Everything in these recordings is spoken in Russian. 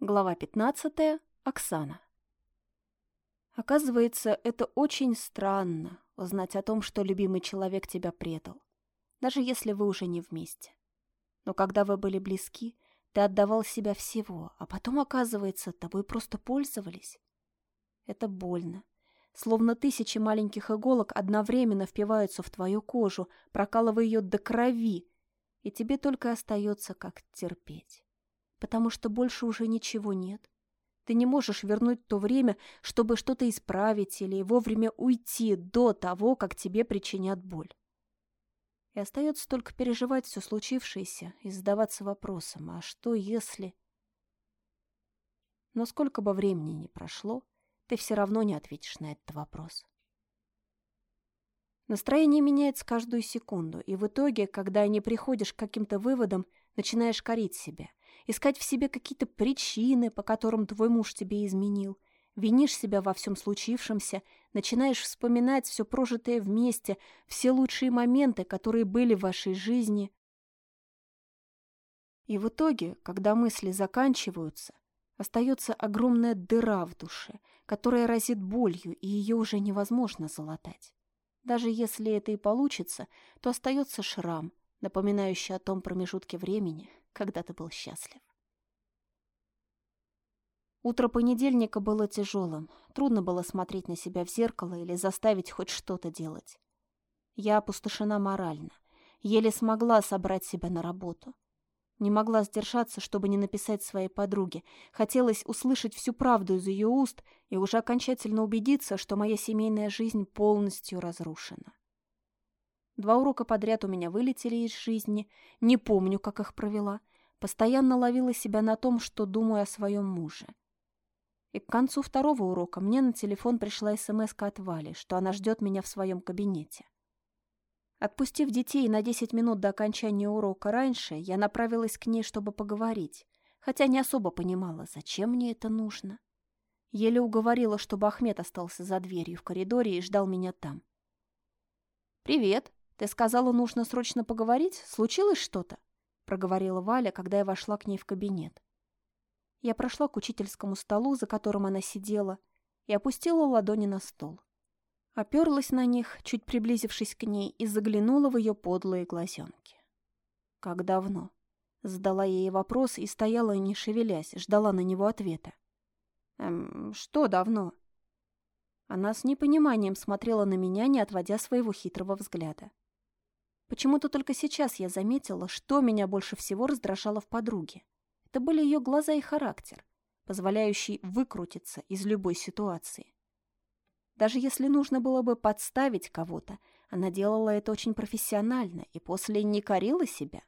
Глава 15. Оксана. Оказывается, это очень странно узнать о том, что любимый человек тебя предал, даже если вы уже не вместе. Но когда вы были близки, ты отдавал себя всего, а потом, оказывается, тобой просто пользовались. Это больно. Словно тысячи маленьких иголок одновременно впиваются в твою кожу, прокалывая ее до крови, и тебе только остается как терпеть потому что больше уже ничего нет. Ты не можешь вернуть то время, чтобы что-то исправить или вовремя уйти до того, как тебе причинят боль. И остается только переживать все случившееся и задаваться вопросом, а что если... Но сколько бы времени ни прошло, ты все равно не ответишь на этот вопрос. Настроение меняется каждую секунду, и в итоге, когда не приходишь к каким-то выводам, начинаешь корить себя — искать в себе какие-то причины, по которым твой муж тебе изменил. Винишь себя во всем случившемся, начинаешь вспоминать все прожитое вместе, все лучшие моменты, которые были в вашей жизни. И в итоге, когда мысли заканчиваются, остается огромная дыра в душе, которая разит болью, и ее уже невозможно залатать. Даже если это и получится, то остается шрам, напоминающий о том промежутке времени, когда ты был счастлив. Утро понедельника было тяжелым. Трудно было смотреть на себя в зеркало или заставить хоть что-то делать. Я опустошена морально. Еле смогла собрать себя на работу. Не могла сдержаться, чтобы не написать своей подруге. Хотелось услышать всю правду из ее уст и уже окончательно убедиться, что моя семейная жизнь полностью разрушена. Два урока подряд у меня вылетели из жизни, не помню, как их провела. Постоянно ловила себя на том, что думаю о своем муже. И к концу второго урока мне на телефон пришла смс от Вали, что она ждет меня в своем кабинете. Отпустив детей на 10 минут до окончания урока раньше, я направилась к ней, чтобы поговорить, хотя не особо понимала, зачем мне это нужно. Еле уговорила, чтобы Ахмед остался за дверью в коридоре и ждал меня там. «Привет!» «Ты сказала, нужно срочно поговорить? Случилось что-то?» — проговорила Валя, когда я вошла к ней в кабинет. Я прошла к учительскому столу, за которым она сидела, и опустила ладони на стол. Оперлась на них, чуть приблизившись к ней, и заглянула в ее подлые глазенки. «Как давно?» Задала ей вопрос и стояла, не шевелясь, ждала на него ответа. «Эм, что давно?» Она с непониманием смотрела на меня, не отводя своего хитрого взгляда. Почему-то только сейчас я заметила, что меня больше всего раздражало в подруге. Это были ее глаза и характер, позволяющий выкрутиться из любой ситуации. Даже если нужно было бы подставить кого-то, она делала это очень профессионально и после не корила себя.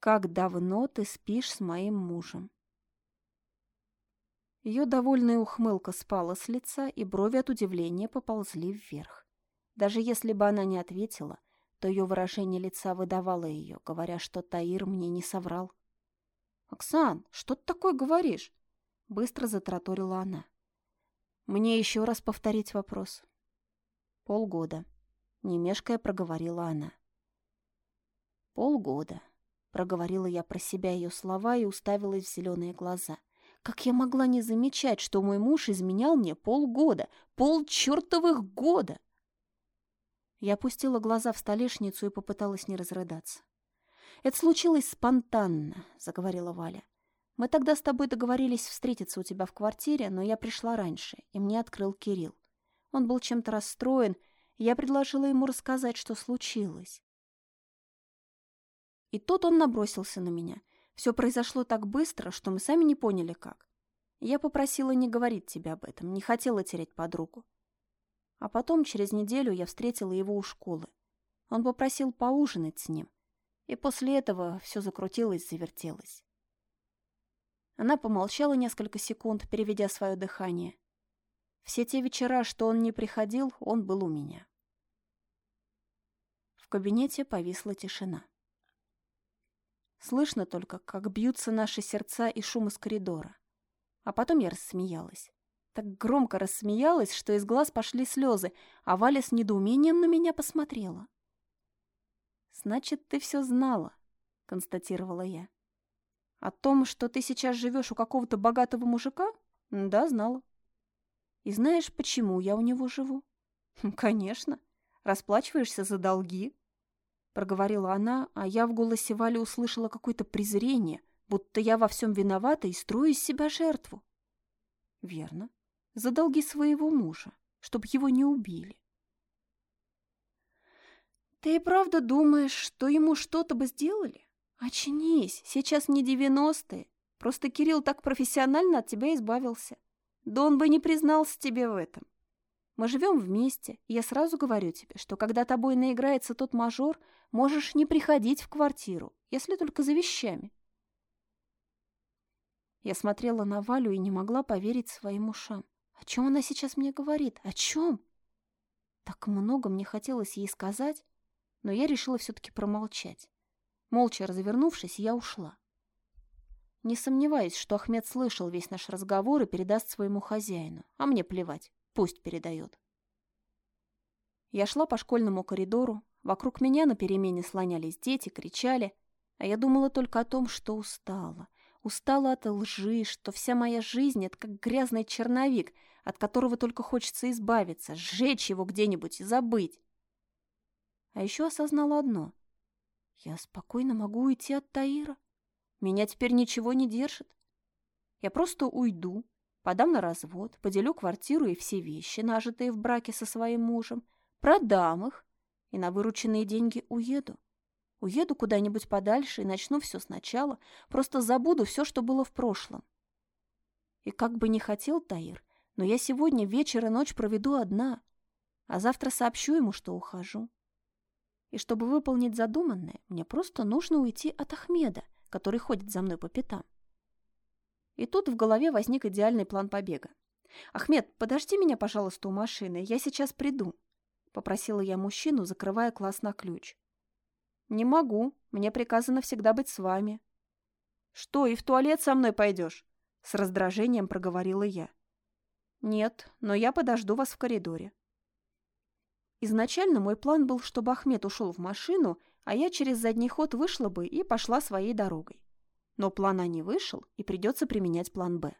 «Как давно ты спишь с моим мужем?» Ее довольная ухмылка спала с лица, и брови от удивления поползли вверх. Даже если бы она не ответила, то ее выражение лица выдавало ее, говоря, что Таир мне не соврал. «Оксан, что ты такое говоришь?» Быстро затраторила она. «Мне еще раз повторить вопрос». «Полгода», — немешкая проговорила она. «Полгода», — проговорила я про себя ее слова и уставилась в зеленые глаза. Как я могла не замечать, что мой муж изменял мне полгода, пол чертовых года? Я опустила глаза в столешницу и попыталась не разрыдаться. «Это случилось спонтанно», — заговорила Валя. «Мы тогда с тобой договорились встретиться у тебя в квартире, но я пришла раньше, и мне открыл Кирилл. Он был чем-то расстроен, и я предложила ему рассказать, что случилось. И тут он набросился на меня. Все произошло так быстро, что мы сами не поняли, как. Я попросила не говорить тебе об этом, не хотела терять подругу. А потом, через неделю, я встретила его у школы. Он попросил поужинать с ним. И после этого все закрутилось, завертелось. Она помолчала несколько секунд, переведя свое дыхание. Все те вечера, что он не приходил, он был у меня. В кабинете повисла тишина. Слышно только, как бьются наши сердца и шум из коридора. А потом я рассмеялась. Так громко рассмеялась, что из глаз пошли слезы, а Валя с недоумением на меня посмотрела. «Значит, ты все знала», — констатировала я. О том, что ты сейчас живешь у какого-то богатого мужика? Да, знала. И знаешь, почему я у него живу? Конечно. Расплачиваешься за долги. Проговорила она, а я в голосе Вали услышала какое-то презрение, будто я во всем виновата и строю из себя жертву. Верно. За долги своего мужа, чтобы его не убили. Ты и правда думаешь, что ему что-то бы сделали? Очнись, сейчас не девяностые. Просто Кирилл так профессионально от тебя избавился. Да он бы не признался тебе в этом. Мы живем вместе, и я сразу говорю тебе, что когда тобой наиграется тот мажор, можешь не приходить в квартиру, если только за вещами. Я смотрела на Валю и не могла поверить своим ушам. О чем она сейчас мне говорит? О чем? Так много мне хотелось ей сказать, но я решила все-таки промолчать. Молча развернувшись, я ушла. Не сомневаюсь, что Ахмед слышал весь наш разговор и передаст своему хозяину. А мне плевать, пусть передает. Я шла по школьному коридору, вокруг меня на перемене слонялись дети, кричали, а я думала только о том, что устала. Устала от лжи, что вся моя жизнь — это как грязный черновик, от которого только хочется избавиться, сжечь его где-нибудь и забыть. А еще осознала одно. Я спокойно могу уйти от Таира. Меня теперь ничего не держит. Я просто уйду, подам на развод, поделю квартиру и все вещи, нажитые в браке со своим мужем, продам их и на вырученные деньги уеду. Уеду куда-нибудь подальше и начну все сначала, просто забуду все, что было в прошлом. И как бы не хотел Таир, но я сегодня вечер и ночь проведу одна, а завтра сообщу ему, что ухожу. И чтобы выполнить задуманное, мне просто нужно уйти от Ахмеда, который ходит за мной по пятам. И тут в голове возник идеальный план побега. «Ахмед, подожди меня, пожалуйста, у машины, я сейчас приду», — попросила я мужчину, закрывая класс на ключ. «Не могу, мне приказано всегда быть с вами». «Что, и в туалет со мной пойдешь?» — с раздражением проговорила я. «Нет, но я подожду вас в коридоре». Изначально мой план был, чтобы Ахмед ушел в машину, а я через задний ход вышла бы и пошла своей дорогой. Но план А не вышел, и придется применять план Б.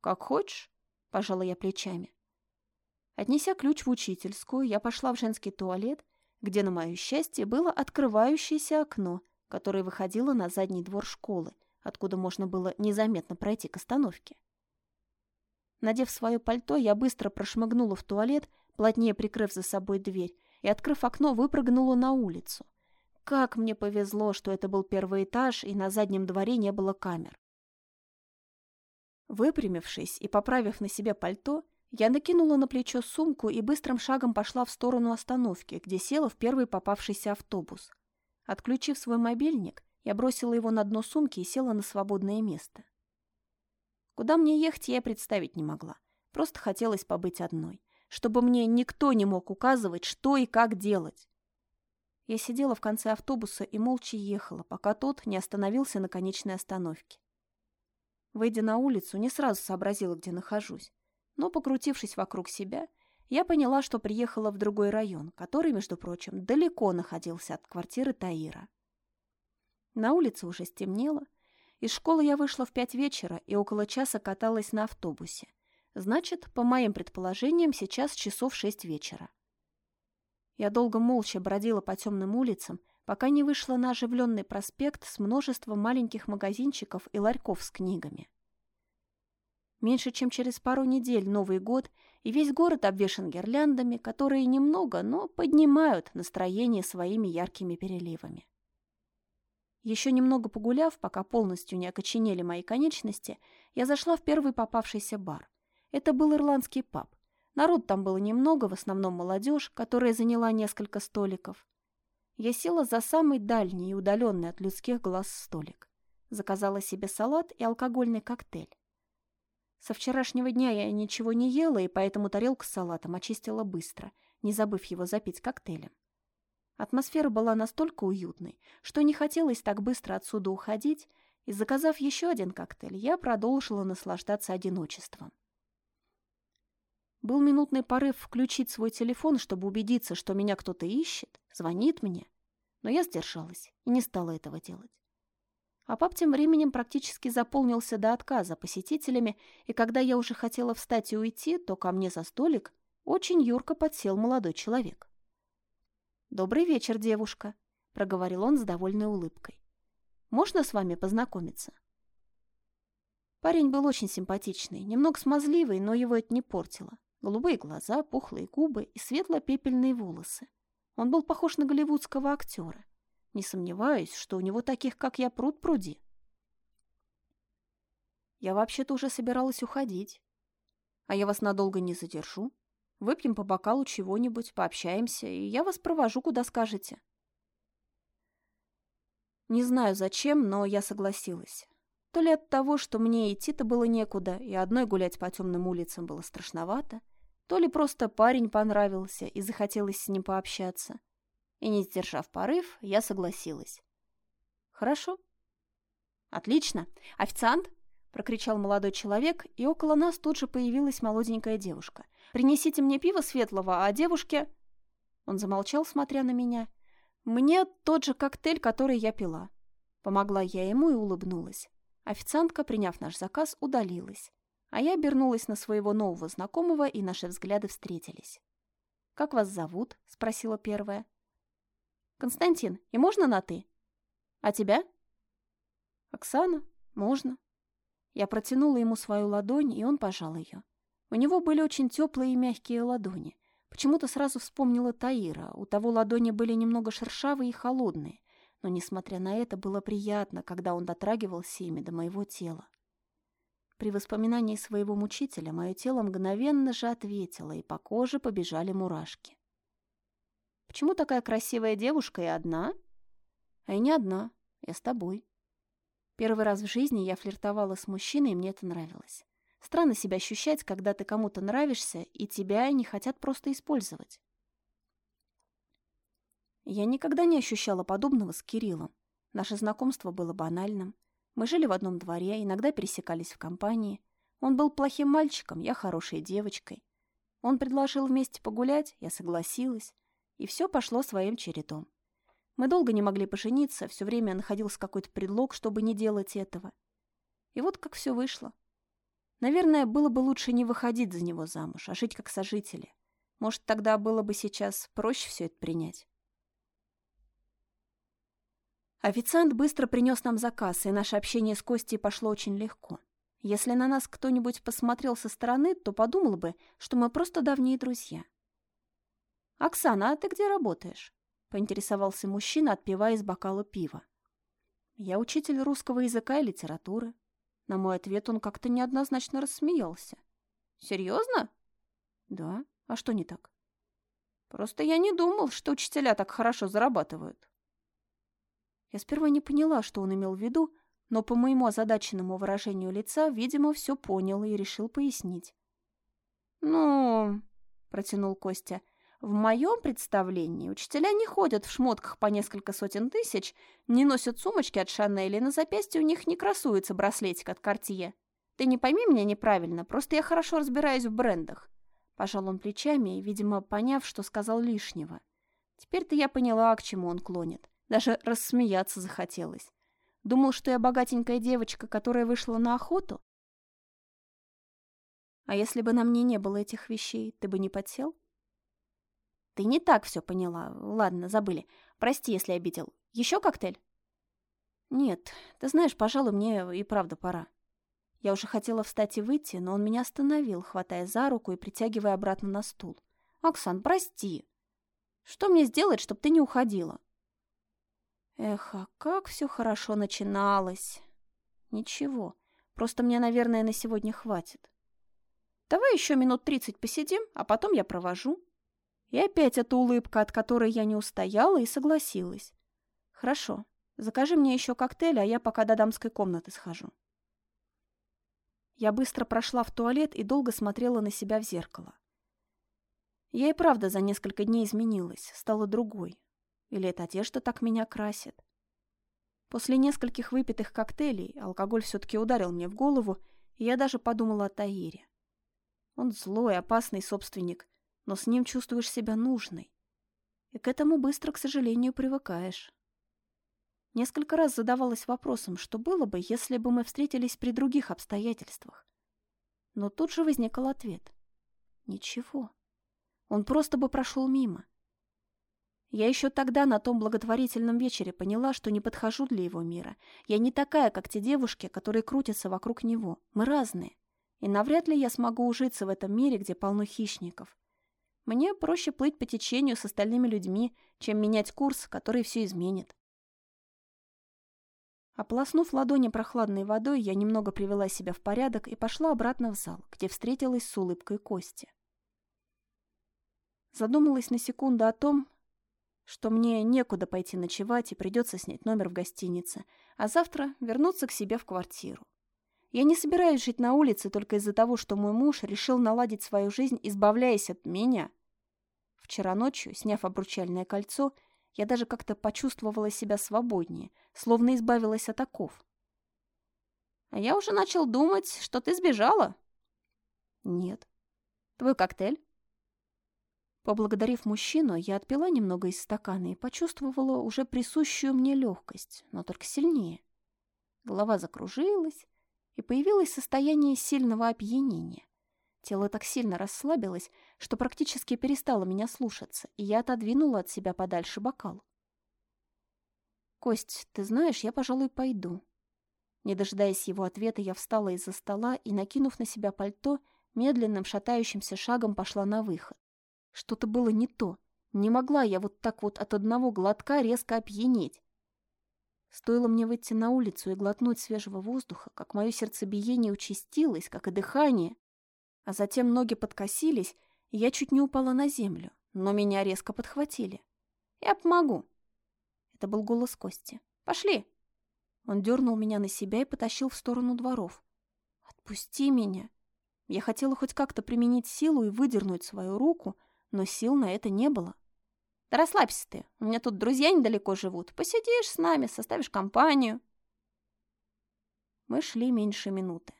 «Как хочешь», – пожала я плечами. Отнеся ключ в учительскую, я пошла в женский туалет, где, на мое счастье, было открывающееся окно, которое выходило на задний двор школы, откуда можно было незаметно пройти к остановке. Надев свое пальто, я быстро прошмыгнула в туалет плотнее прикрыв за собой дверь, и, открыв окно, выпрыгнула на улицу. Как мне повезло, что это был первый этаж, и на заднем дворе не было камер. Выпрямившись и поправив на себе пальто, я накинула на плечо сумку и быстрым шагом пошла в сторону остановки, где села в первый попавшийся автобус. Отключив свой мобильник, я бросила его на дно сумки и села на свободное место. Куда мне ехать, я представить не могла. Просто хотелось побыть одной чтобы мне никто не мог указывать, что и как делать. Я сидела в конце автобуса и молча ехала, пока тот не остановился на конечной остановке. Выйдя на улицу, не сразу сообразила, где нахожусь, но, покрутившись вокруг себя, я поняла, что приехала в другой район, который, между прочим, далеко находился от квартиры Таира. На улице уже стемнело. Из школы я вышла в пять вечера и около часа каталась на автобусе, Значит, по моим предположениям, сейчас часов шесть вечера. Я долго молча бродила по темным улицам, пока не вышла на оживленный проспект с множеством маленьких магазинчиков и ларьков с книгами. Меньше чем через пару недель Новый год, и весь город обвешан гирляндами, которые немного, но поднимают настроение своими яркими переливами. Еще немного погуляв, пока полностью не окоченели мои конечности, я зашла в первый попавшийся бар. Это был ирландский паб. Народ там было немного, в основном молодежь, которая заняла несколько столиков. Я села за самый дальний и удаленный от людских глаз столик. Заказала себе салат и алкогольный коктейль. Со вчерашнего дня я ничего не ела, и поэтому тарелку с салатом очистила быстро, не забыв его запить коктейлем. Атмосфера была настолько уютной, что не хотелось так быстро отсюда уходить, и, заказав еще один коктейль, я продолжила наслаждаться одиночеством. Был минутный порыв включить свой телефон, чтобы убедиться, что меня кто-то ищет, звонит мне. Но я сдержалась и не стала этого делать. А паб тем временем практически заполнился до отказа посетителями, и когда я уже хотела встать и уйти, то ко мне за столик очень юрко подсел молодой человек. «Добрый вечер, девушка», — проговорил он с довольной улыбкой. «Можно с вами познакомиться?» Парень был очень симпатичный, немного смазливый, но его это не портило. Голубые глаза, пухлые губы и светло-пепельные волосы. Он был похож на голливудского актера. Не сомневаюсь, что у него таких, как я, пруд пруди. Я вообще-то уже собиралась уходить. А я вас надолго не задержу. Выпьем по бокалу чего-нибудь, пообщаемся, и я вас провожу, куда скажете. Не знаю зачем, но я согласилась. То ли от того, что мне идти-то было некуда, и одной гулять по темным улицам было страшновато, то ли просто парень понравился и захотелось с ним пообщаться. И не сдержав порыв, я согласилась. «Хорошо». «Отлично. Официант?» — прокричал молодой человек, и около нас тут же появилась молоденькая девушка. «Принесите мне пиво светлого, а девушке...» Он замолчал, смотря на меня. «Мне тот же коктейль, который я пила». Помогла я ему и улыбнулась. Официантка, приняв наш заказ, удалилась, а я обернулась на своего нового знакомого, и наши взгляды встретились. «Как вас зовут?» — спросила первая. «Константин, и можно на «ты»?» «А тебя?» «Оксана, можно». Я протянула ему свою ладонь, и он пожал ее. У него были очень теплые и мягкие ладони. Почему-то сразу вспомнила Таира. У того ладони были немного шершавые и холодные, но, несмотря на это, было приятно, когда он дотрагивался ими до моего тела. При воспоминании своего мучителя мое тело мгновенно же ответило, и по коже побежали мурашки. «Почему такая красивая девушка и одна?» «А и не одна. Я с тобой». Первый раз в жизни я флиртовала с мужчиной, и мне это нравилось. Странно себя ощущать, когда ты кому-то нравишься, и тебя не хотят просто использовать. Я никогда не ощущала подобного с Кириллом. Наше знакомство было банальным. Мы жили в одном дворе, иногда пересекались в компании. Он был плохим мальчиком, я хорошей девочкой. Он предложил вместе погулять, я согласилась, и все пошло своим чередом. Мы долго не могли пожениться, все время находился какой-то предлог, чтобы не делать этого. И вот как все вышло. Наверное, было бы лучше не выходить за него замуж, а жить как сожители. Может, тогда было бы сейчас проще все это принять. Официант быстро принес нам заказ, и наше общение с Костей пошло очень легко. Если на нас кто-нибудь посмотрел со стороны, то подумал бы, что мы просто давние друзья. «Оксана, а ты где работаешь?» — поинтересовался мужчина, отпивая из бокала пива. «Я учитель русского языка и литературы». На мой ответ он как-то неоднозначно рассмеялся. «Серьезно?» «Да. А что не так?» «Просто я не думал, что учителя так хорошо зарабатывают». Я сперва не поняла, что он имел в виду, но по моему озадаченному выражению лица, видимо, все понял и решил пояснить. «Ну...» — протянул Костя. «В моем представлении учителя не ходят в шмотках по несколько сотен тысяч, не носят сумочки от Шанель, и на запястье у них не красуется браслетик от Кортье. Ты не пойми меня неправильно, просто я хорошо разбираюсь в брендах». Пожал он плечами, видимо, поняв, что сказал лишнего. Теперь-то я поняла, к чему он клонит. Даже рассмеяться захотелось. Думал, что я богатенькая девочка, которая вышла на охоту? А если бы на мне не было этих вещей, ты бы не подсел? Ты не так все поняла. Ладно, забыли. Прости, если обидел. Еще коктейль? Нет, ты знаешь, пожалуй, мне и правда пора. Я уже хотела встать и выйти, но он меня остановил, хватая за руку и притягивая обратно на стул. «Оксан, прости. Что мне сделать, чтобы ты не уходила?» Эх, а как все хорошо начиналось. Ничего, просто мне, наверное, на сегодня хватит. Давай еще минут тридцать посидим, а потом я провожу. И опять эта улыбка, от которой я не устояла и согласилась. Хорошо, закажи мне еще коктейль, а я пока до дамской комнаты схожу. Я быстро прошла в туалет и долго смотрела на себя в зеркало. Я и правда за несколько дней изменилась, стала другой, или эта одежда так меня красит? После нескольких выпитых коктейлей алкоголь все-таки ударил мне в голову, и я даже подумала о Таире. Он злой, опасный собственник, но с ним чувствуешь себя нужной. И к этому быстро, к сожалению, привыкаешь. Несколько раз задавалась вопросом, что было бы, если бы мы встретились при других обстоятельствах. Но тут же возникал ответ. Ничего. Он просто бы прошел мимо. Я еще тогда на том благотворительном вечере поняла, что не подхожу для его мира. Я не такая, как те девушки, которые крутятся вокруг него. Мы разные. И навряд ли я смогу ужиться в этом мире, где полно хищников. Мне проще плыть по течению с остальными людьми, чем менять курс, который все изменит. Ополоснув ладони прохладной водой, я немного привела себя в порядок и пошла обратно в зал, где встретилась с улыбкой Кости. Задумалась на секунду о том, что мне некуда пойти ночевать и придется снять номер в гостинице, а завтра вернуться к себе в квартиру. Я не собираюсь жить на улице только из-за того, что мой муж решил наладить свою жизнь, избавляясь от меня. Вчера ночью, сняв обручальное кольцо, я даже как-то почувствовала себя свободнее, словно избавилась от оков. А я уже начал думать, что ты сбежала. Нет. Твой коктейль? Поблагодарив мужчину, я отпила немного из стакана и почувствовала уже присущую мне легкость, но только сильнее. Голова закружилась, и появилось состояние сильного опьянения. Тело так сильно расслабилось, что практически перестало меня слушаться, и я отодвинула от себя подальше бокал. «Кость, ты знаешь, я, пожалуй, пойду». Не дожидаясь его ответа, я встала из-за стола и, накинув на себя пальто, медленным шатающимся шагом пошла на выход. Что-то было не то. Не могла я вот так вот от одного глотка резко опьянеть. Стоило мне выйти на улицу и глотнуть свежего воздуха, как мое сердцебиение участилось, как и дыхание. А затем ноги подкосились, и я чуть не упала на землю, но меня резко подхватили. «Я помогу!» Это был голос Кости. «Пошли!» Он дернул меня на себя и потащил в сторону дворов. «Отпусти меня!» Я хотела хоть как-то применить силу и выдернуть свою руку, но сил на это не было. Да расслабься ты, у меня тут друзья недалеко живут. Посидишь с нами, составишь компанию. Мы шли меньше минуты.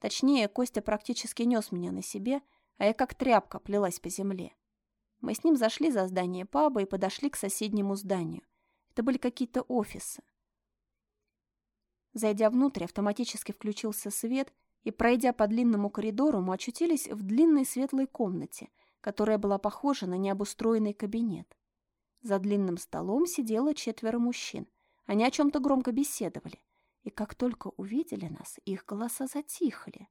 Точнее, Костя практически нес меня на себе, а я как тряпка плелась по земле. Мы с ним зашли за здание паба и подошли к соседнему зданию. Это были какие-то офисы. Зайдя внутрь, автоматически включился свет, и, пройдя по длинному коридору, мы очутились в длинной светлой комнате, которая была похожа на необустроенный кабинет. За длинным столом сидело четверо мужчин. Они о чем-то громко беседовали. И как только увидели нас, их голоса затихли.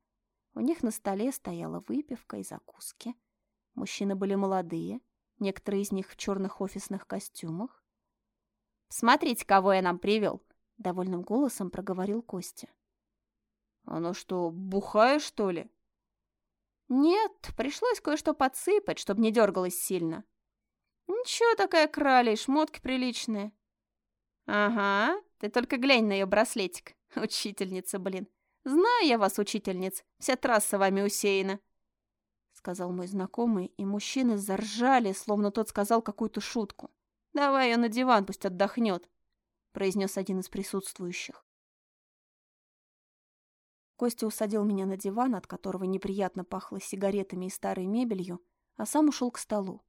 У них на столе стояла выпивка и закуски. Мужчины были молодые, некоторые из них в черных офисных костюмах. «Смотрите, кого я нам привел!» — довольным голосом проговорил Костя. «Оно что, бухая, что ли?» «Нет, пришлось кое-что подсыпать, чтобы не дергалось сильно», «Ничего такая крали, шмотки приличные». «Ага, ты только глянь на ее браслетик, учительница, блин. Знаю я вас, учительниц, вся трасса вами усеяна», — сказал мой знакомый, и мужчины заржали, словно тот сказал какую-то шутку. «Давай ее на диван, пусть отдохнет», — произнес один из присутствующих. Костя усадил меня на диван, от которого неприятно пахло сигаретами и старой мебелью, а сам ушел к столу.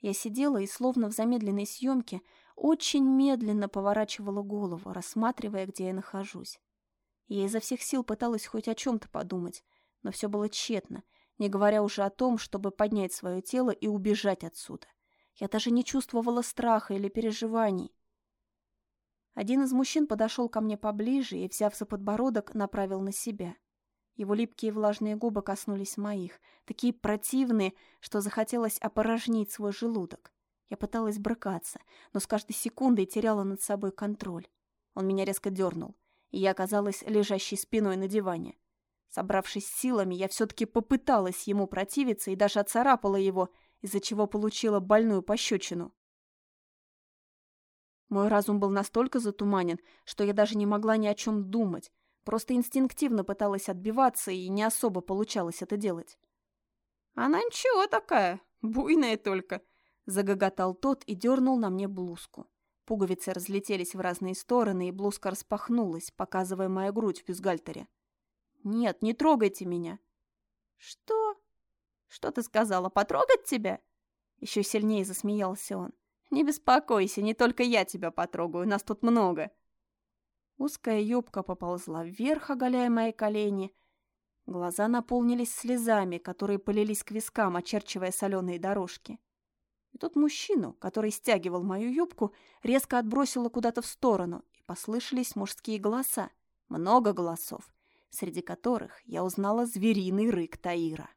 Я сидела и, словно в замедленной съемке, очень медленно поворачивала голову, рассматривая, где я нахожусь. Я изо всех сил пыталась хоть о чем-то подумать, но все было тщетно, не говоря уже о том, чтобы поднять свое тело и убежать отсюда. Я даже не чувствовала страха или переживаний. Один из мужчин подошел ко мне поближе и, взяв за подбородок, направил на себя — его липкие влажные губы коснулись моих, такие противные, что захотелось опорожнить свой желудок. Я пыталась брыкаться, но с каждой секундой теряла над собой контроль. Он меня резко дернул, и я оказалась лежащей спиной на диване. Собравшись силами, я все-таки попыталась ему противиться и даже отцарапала его, из-за чего получила больную пощечину. Мой разум был настолько затуманен, что я даже не могла ни о чем думать, Просто инстинктивно пыталась отбиваться, и не особо получалось это делать. «Она ничего такая, буйная только», — загоготал тот и дернул на мне блузку. Пуговицы разлетелись в разные стороны, и блузка распахнулась, показывая мою грудь в бюстгальтере. «Нет, не трогайте меня!» «Что? Что ты сказала, потрогать тебя?» Еще сильнее засмеялся он. Не беспокойся, не только я тебя потрогаю, нас тут много. Узкая юбка поползла вверх, оголяя мои колени. Глаза наполнились слезами, которые полились к вискам, очерчивая соленые дорожки. И тут мужчину, который стягивал мою юбку, резко отбросило куда-то в сторону, и послышались мужские голоса. Много голосов, среди которых я узнала звериный рык Таира.